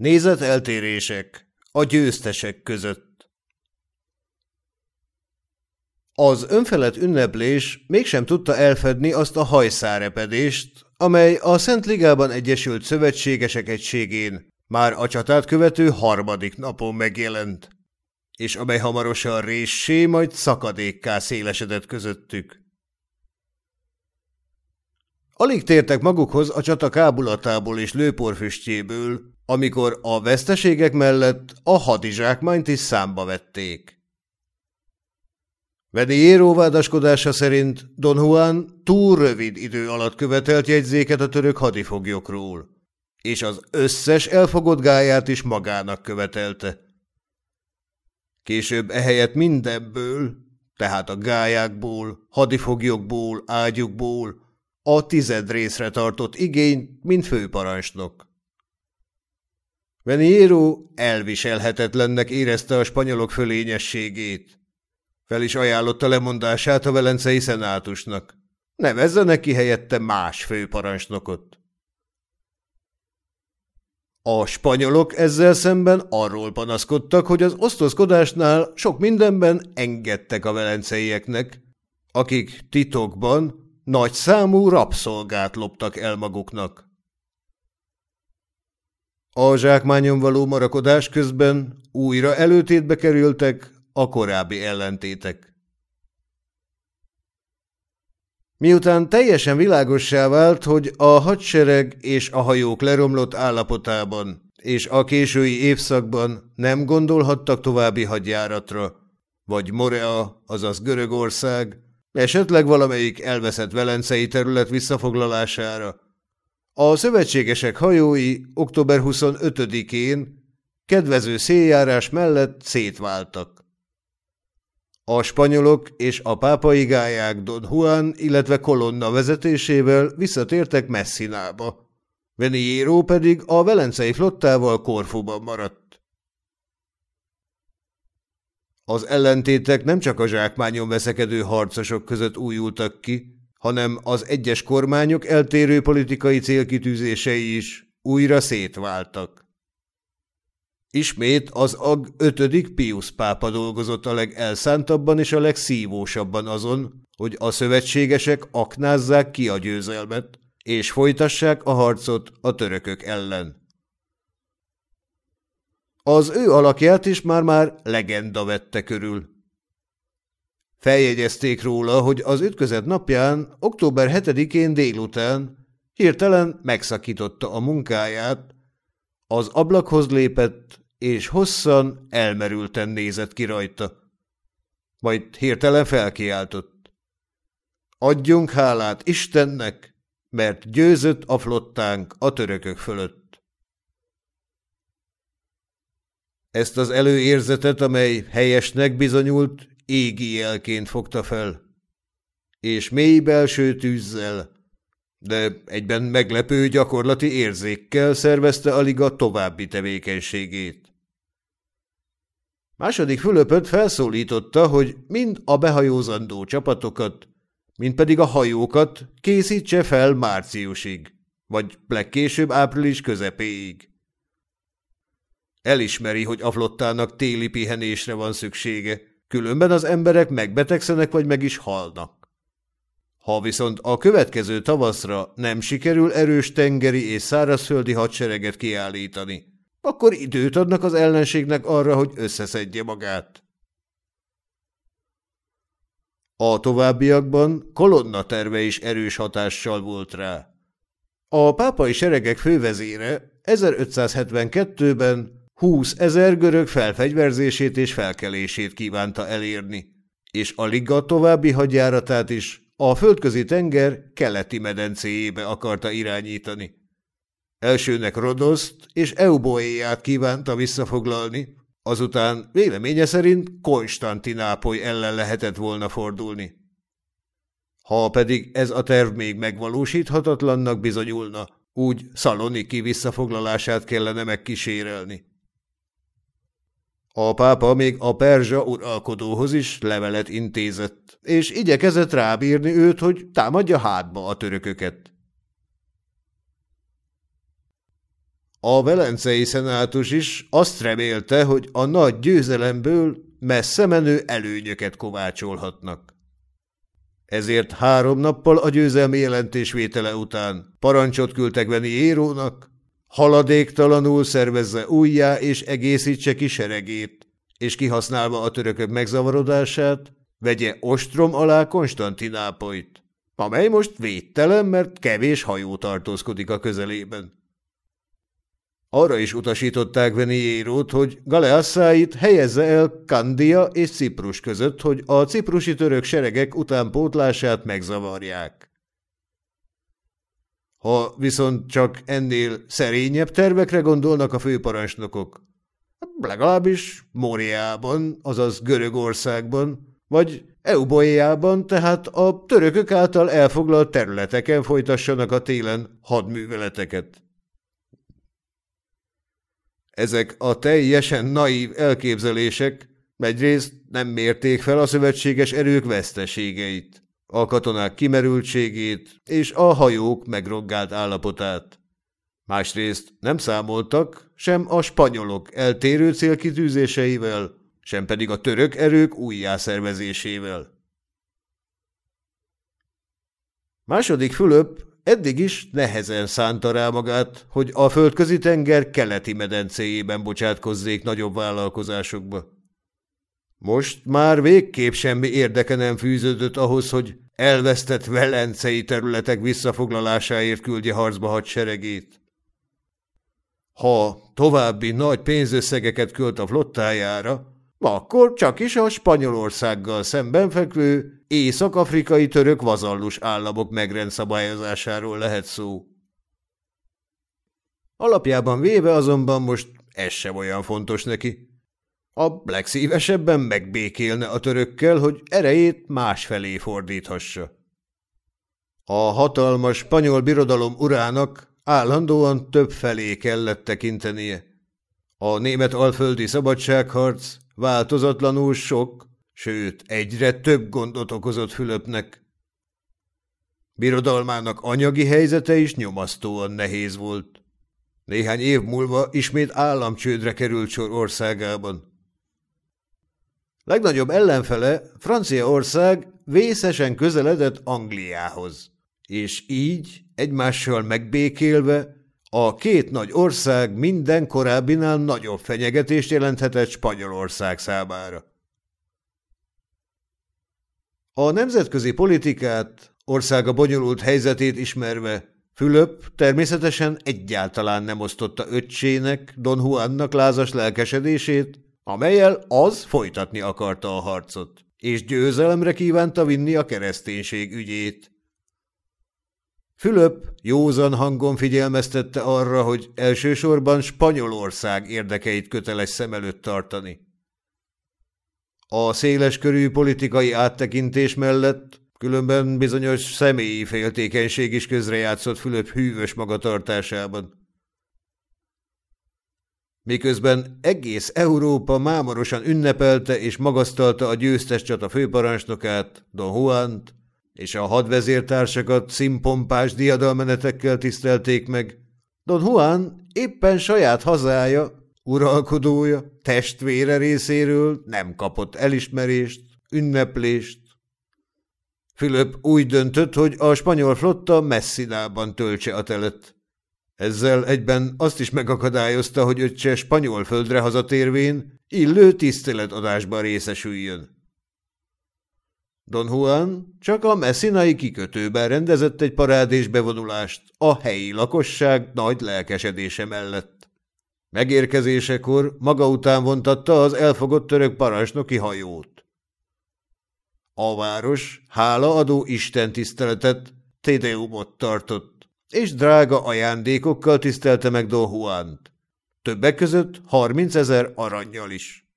Nézeteltérések a győztesek között Az önfelett ünneplés mégsem tudta elfedni azt a hajszárepedést, amely a Szent Ligában Egyesült Szövetségesek egységén már a csatát követő harmadik napon megjelent, és amely hamarosan réssé, majd szakadékká szélesedett közöttük. Alig tértek magukhoz a csata kábulatából és lőporfüstjéből, amikor a veszteségek mellett a hadizsákmányt is számba vették. Veniero vádaskodása szerint Don Juan túl rövid idő alatt követelt jegyzéket a török hadifoglyokról, és az összes elfogott gáját is magának követelte. Később ehelyett mindenből, tehát a gályákból, hadifoglyokból, ágyukból, a tized részre tartott igény, mint főparancsnok. Veniero elviselhetetlennek érezte a spanyolok fölényességét. Fel is ajánlotta lemondását a velencei szenátusnak. Nevezzenek ki helyette más főparancsnokot. A spanyolok ezzel szemben arról panaszkodtak, hogy az osztozkodásnál sok mindenben engedtek a velenceieknek, akik titokban nagy számú rabszolgát loptak el maguknak. A zsákmányon való marakodás közben újra előtétbe kerültek a korábbi ellentétek. Miután teljesen világossá vált, hogy a hadsereg és a hajók leromlott állapotában és a késői évszakban nem gondolhattak további hadjáratra, vagy Morea, azaz Görögország, esetleg valamelyik elveszett velencei terület visszafoglalására. A szövetségesek hajói október 25-én kedvező széljárás mellett szétváltak. A spanyolok és a pápai gályák Don Juan, illetve Kolonna vezetésével visszatértek Messinába. Veniero pedig a velencei flottával Korfuban maradt. Az ellentétek nem csak a zsákmányon veszekedő harcosok között újultak ki, hanem az egyes kormányok eltérő politikai célkitűzései is újra szétváltak. Ismét az AG 5. Pius pápa dolgozott a legelszántabban és a legszívósabban azon, hogy a szövetségesek aknázzák ki a győzelmet, és folytassák a harcot a törökök ellen. Az ő alakját is már-már legenda vette körül. Feljegyezték róla, hogy az ütközet napján, október 7-én délután hirtelen megszakította a munkáját, az ablakhoz lépett, és hosszan, elmerülten nézett ki rajta. Majd hirtelen felkiáltott. Adjunk hálát Istennek, mert győzött a flottánk a törökök fölött. Ezt az előérzetet, amely helyesnek bizonyult, égi jelként fogta fel. És mély belső tűzzel, de egyben meglepő gyakorlati érzékkel szervezte a további tevékenységét. Második Fülöpöt felszólította, hogy mind a behajózandó csapatokat, mind pedig a hajókat készítse fel márciusig, vagy legkésőbb április közepéig. Elismeri, hogy a flottának téli pihenésre van szüksége, különben az emberek megbetegszenek vagy meg is halnak. Ha viszont a következő tavaszra nem sikerül erős tengeri és szárazföldi hadsereget kiállítani, akkor időt adnak az ellenségnek arra, hogy összeszedje magát. A továbbiakban kolonna terve is erős hatással volt rá. A pápai seregek fővezére 1572-ben Húsz ezer görög felfegyverzését és felkelését kívánta elérni, és a liga további hadjáratát is a földközi tenger keleti medencéjébe akarta irányítani. Elsőnek Rodoszt és Euboéját kívánta visszafoglalni, azután véleménye szerint Konstantinápoly ellen lehetett volna fordulni. Ha pedig ez a terv még megvalósíthatatlannak bizonyulna, úgy Szaloniki visszafoglalását kellene megkísérelni. A pápa még a perzsa uralkodóhoz is levelet intézett, és igyekezett rábírni őt, hogy támadja hátba a törököket. A velencei szenátus is azt remélte, hogy a nagy győzelemből messze menő előnyöket kovácsolhatnak. Ezért három nappal a győzelmi jelentésvétele után parancsot küldtek Veni Érónak, haladéktalanul szervezze újjá és egészítse ki seregét, és kihasználva a törökök megzavarodását, vegye ostrom alá Konstantinápolyt, amely most védtelen, mert kevés hajó tartózkodik a közelében. Arra is utasították Veniérót, hogy Galeassáit helyezze el Kandia és Ciprus között, hogy a ciprusi török seregek utánpótlását megzavarják. Ha viszont csak ennél szerényebb tervekre gondolnak a főparancsnokok, legalábbis Móriában, azaz Görögországban, vagy Euboéjában, tehát a törökök által elfoglalt területeken folytassanak a télen hadműveleteket. Ezek a teljesen naív elképzelések egyrészt nem mérték fel a szövetséges erők veszteségeit, a katonák kimerültségét és a hajók megroggált állapotát. Másrészt nem számoltak sem a spanyolok eltérő célkitűzéseivel, sem pedig a török erők újjászervezésével. Második Fülöp eddig is nehezen szánta rá magát, hogy a földközi tenger keleti medencéjében bocsátkozzék nagyobb vállalkozásokba. Most már végképp semmi érdeke nem fűződött ahhoz, hogy elvesztett velencei területek visszafoglalásáért küldje harcba hadseregét. Ha további nagy pénzösszegeket költ a flottájára, akkor csak is a Spanyolországgal szemben fekvő észak-afrikai török vazallus államok megrendszabályozásáról lehet szó. Alapjában véve azonban most ez sem olyan fontos neki. A legszívesebben megbékélne a törökkel, hogy erejét másfelé fordíthassa. A hatalmas spanyol birodalom urának állandóan több felé kellett tekintenie. A német alföldi szabadságharc változatlanul sok, sőt, egyre több gondot okozott Fülöpnek. Birodalmának anyagi helyzete is nyomasztóan nehéz volt. Néhány év múlva ismét államcsődre került sor országában. Legnagyobb ellenfele Franciaország vészesen közeledett Angliához, és így egymással megbékélve a két nagy ország minden korábbinál nagyobb fenyegetést jelenthetett Spanyolország számára. A nemzetközi politikát, országa bonyolult helyzetét ismerve, Fülöp természetesen egyáltalán nem osztotta öccsének, Don Juannak lázas lelkesedését, amelyel az folytatni akarta a harcot, és győzelemre kívánta vinni a kereszténység ügyét. Fülöp józan hangon figyelmeztette arra, hogy elsősorban Spanyolország érdekeit köteles szem előtt tartani. A széleskörű politikai áttekintés mellett különben bizonyos személyi féltékenység is közrejátszott Fülöp hűvös magatartásában. Miközben egész Európa mámorosan ünnepelte és magasztalta a győztes csata főparancsnokát, Don Juant, és a hadvezértársakat szimpompás diadalmenetekkel tisztelték meg, Don Juan éppen saját hazája, uralkodója, testvére részéről nem kapott elismerést, ünneplést. Fülöp úgy döntött, hogy a spanyol flotta messzinában töltse a telet. Ezzel egyben azt is megakadályozta, hogy öccse spanyol földre hazatérvén illő tiszteletadásban részesüljön. Don Juan csak a messzinai kikötőben rendezett egy parádés bevonulást a helyi lakosság nagy lelkesedése mellett. Megérkezésekor maga után vontatta az elfogott török parancsnoki hajót. A város hálaadó istentiszteletet, Tédeumot tartott, és drága ajándékokkal tisztelte meg Don Juant. Többek között 30 ezer aranyjal is.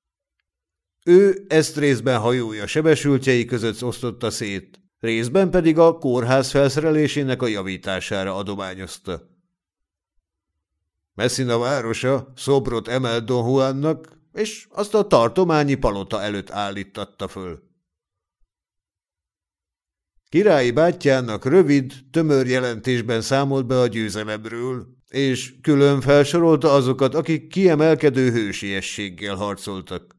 Ő ezt részben hajója sebesültjei között osztotta szét, részben pedig a kórház felszerelésének a javítására adományozta. Messina városa szobrot emelt Don Juannak, és azt a tartományi palota előtt állítatta föl. Királyi bátyjának rövid, tömör jelentésben számolt be a győzelemről, és külön felsorolta azokat, akik kiemelkedő hősiességgel harcoltak.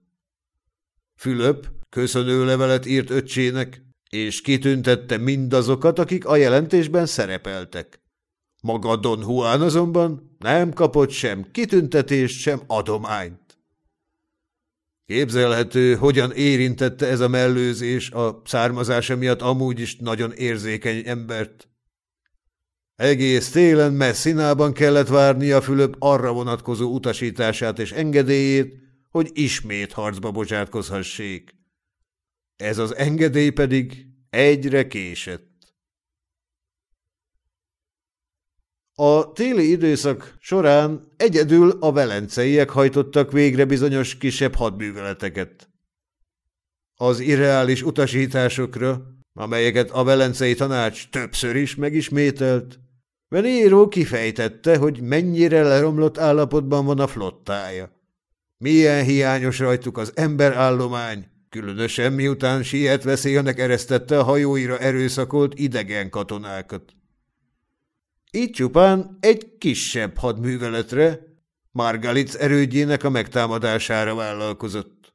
Fülöp köszönőlevelet írt öccsének, és kitüntette mindazokat, akik a jelentésben szerepeltek. Maga Don Juan azonban nem kapott sem kitüntetést, sem adományt. Képzelhető, hogyan érintette ez a mellőzés a származása miatt amúgy is nagyon érzékeny embert. Egész télen messzinában kellett várnia Fülöp arra vonatkozó utasítását és engedélyét, hogy ismét harcba bocsátkozhassék. Ez az engedély pedig egyre késett. A téli időszak során egyedül a velenceiek hajtottak végre bizonyos kisebb hadműveleteket. Az irreális utasításokra, amelyeket a velencei tanács többször is megismételt, Venero kifejtette, hogy mennyire leromlott állapotban van a flottája. Milyen hiányos rajtuk az emberállomány, különösen miután siet veszélynek eresztette a hajóira erőszakolt idegen katonákat. Így csupán egy kisebb hadműveletre, Margalitz erődjének a megtámadására vállalkozott.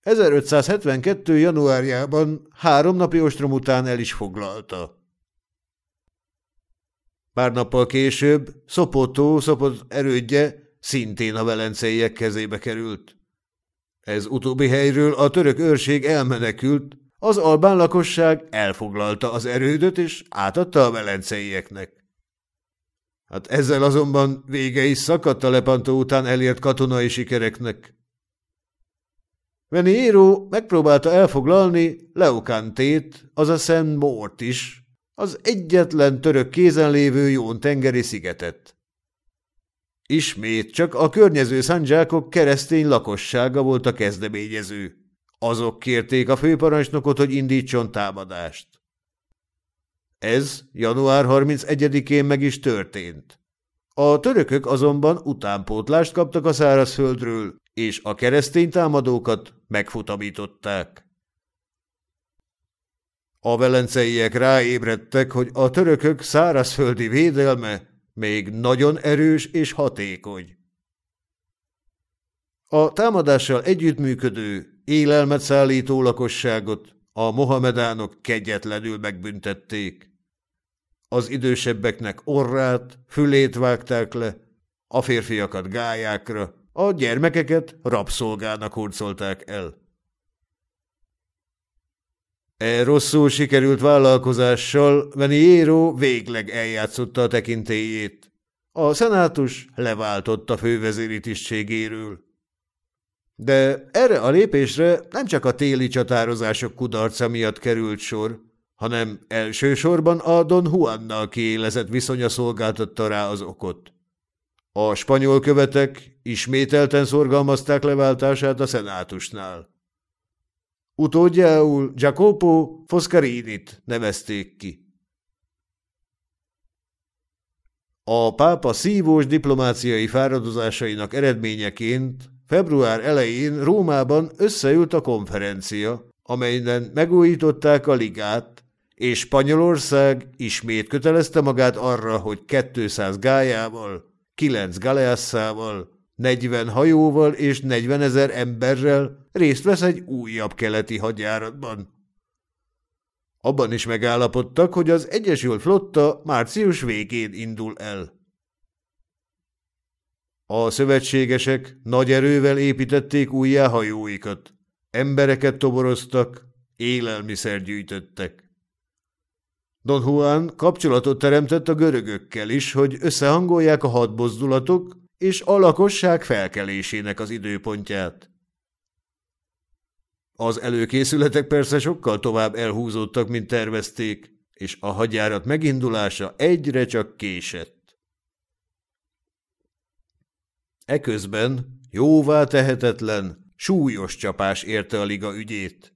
1572. januárjában három napi ostrom után el is foglalta. Pár nappal később Szopotó szopott erődje szintén a velenceiek kezébe került. Ez utóbbi helyről a török őrség elmenekült, az albán lakosság elfoglalta az erődöt és átadta a velenceieknek. Hát ezzel azonban vége is szakadt a lepantó után elért katonai sikereknek. Veniero megpróbálta elfoglalni Leokantét, a Szent Mort is, az egyetlen török kézen lévő jón tengeri szigetet. Ismét csak a környező szandzsákok keresztény lakossága volt a kezdeményező. Azok kérték a főparancsnokot, hogy indítson támadást. Ez január 31-én meg is történt. A törökök azonban utánpótlást kaptak a szárazföldről, és a keresztény támadókat megfutamították. A velenceiek ráébredtek, hogy a törökök szárazföldi védelme még nagyon erős és hatékony. A támadással együttműködő, élelmet szállító lakosságot a mohamedánok kegyetlenül megbüntették. Az idősebbeknek orrát, fülét vágták le, a férfiakat gályákra, a gyermekeket rabszolgának hurcolták el. E rosszul sikerült vállalkozással Veniero végleg eljátszotta a tekintélyét. A szenátus leváltotta fővezéri tisztségéről. De erre a lépésre nem csak a téli csatározások kudarca miatt került sor, hanem elsősorban a Don Juannal kiélezett viszonya szolgáltatta rá az okot. A spanyol követek ismételten szorgalmazták leváltását a szenátusnál. Utódjául Jacopo Foscarinit nevezték ki. A pápa szívós diplomáciai fáradozásainak eredményeként február elején Rómában összeült a konferencia, amelyen megújították a ligát, és Spanyolország ismét kötelezte magát arra, hogy 200 gályával, 9 galeasszával, 40 hajóval és 40 ezer emberrel részt vesz egy újabb keleti hadjáratban. Abban is megállapodtak, hogy az Egyesült Flotta március végén indul el. A szövetségesek nagy erővel építették újjá hajóikat, embereket toboroztak, élelmiszer gyűjtöttek. Don Juan kapcsolatot teremtett a görögökkel is, hogy összehangolják a hadbozdulatok és a lakosság felkelésének az időpontját. Az előkészületek persze sokkal tovább elhúzódtak, mint tervezték, és a hadjárat megindulása egyre csak késett. Eközben jóvá tehetetlen, súlyos csapás érte a liga ügyét.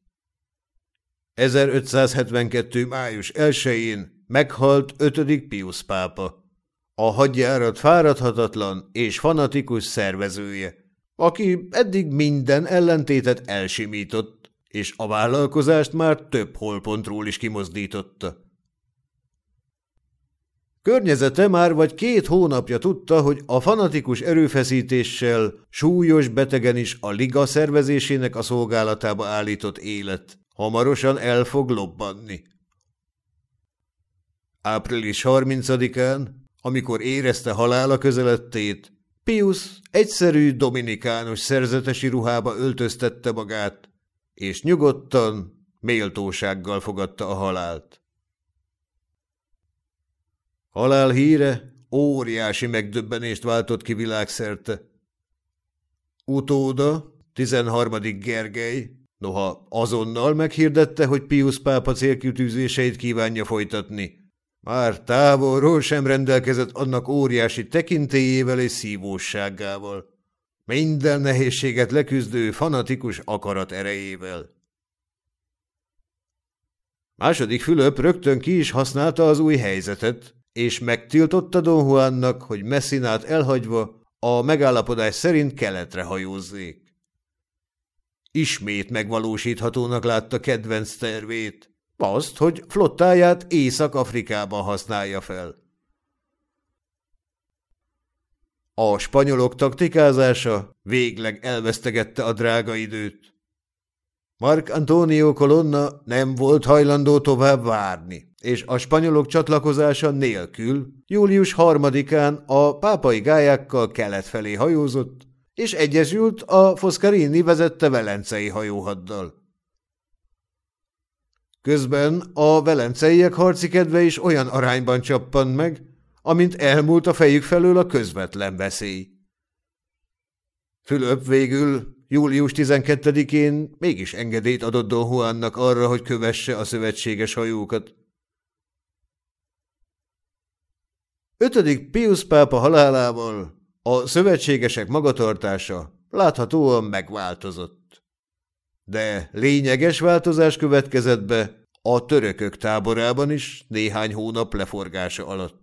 1572. május 1-én meghalt 5. Pius pápa, a hadjárat fáradhatatlan és fanatikus szervezője, aki eddig minden ellentétet elsimított, és a vállalkozást már több holpontról is kimozdította. Környezete már vagy két hónapja tudta, hogy a fanatikus erőfeszítéssel súlyos betegen is a liga szervezésének a szolgálatába állított élet hamarosan el fog lobbanni. Április 30-án, amikor érezte halála közelettét, Pius egyszerű dominikánus szerzetesi ruhába öltöztette magát, és nyugodtan, méltósággal fogadta a halált. Halál híre óriási megdöbbenést váltott ki világszerte. Utóda, 13. Gergely, noha azonnal meghirdette, hogy Pius pápa célkütűzéseit kívánja folytatni, már távolról sem rendelkezett annak óriási tekintélyével és szívóságával, minden nehézséget leküzdő fanatikus akarat erejével. Második Fülöp rögtön ki is használta az új helyzetet, és megtiltotta Don Juannak, hogy Messinát elhagyva a megállapodás szerint keletre hajózzék. Ismét megvalósíthatónak látta kedvenc tervét, azt, hogy flottáját Észak-Afrikában használja fel. A spanyolok taktikázása végleg elvesztegette a drága időt. Mark Antonio Colonna nem volt hajlandó tovább várni, és a spanyolok csatlakozása nélkül július harmadikán a pápai gályákkal kelet felé hajózott, és egyesült a Foscarini vezette velencei hajóhaddal. Közben a velenceiek harci kedve is olyan arányban csappant meg, amint elmúlt a fejük felől a közvetlen veszély. Fülöp végül július 12-én mégis engedélyt adott Don Juannak arra, hogy kövesse a szövetséges hajókat. Ötödik Pius pápa halálával a szövetségesek magatartása láthatóan megváltozott. De lényeges változás következett be a törökök táborában is néhány hónap leforgása alatt.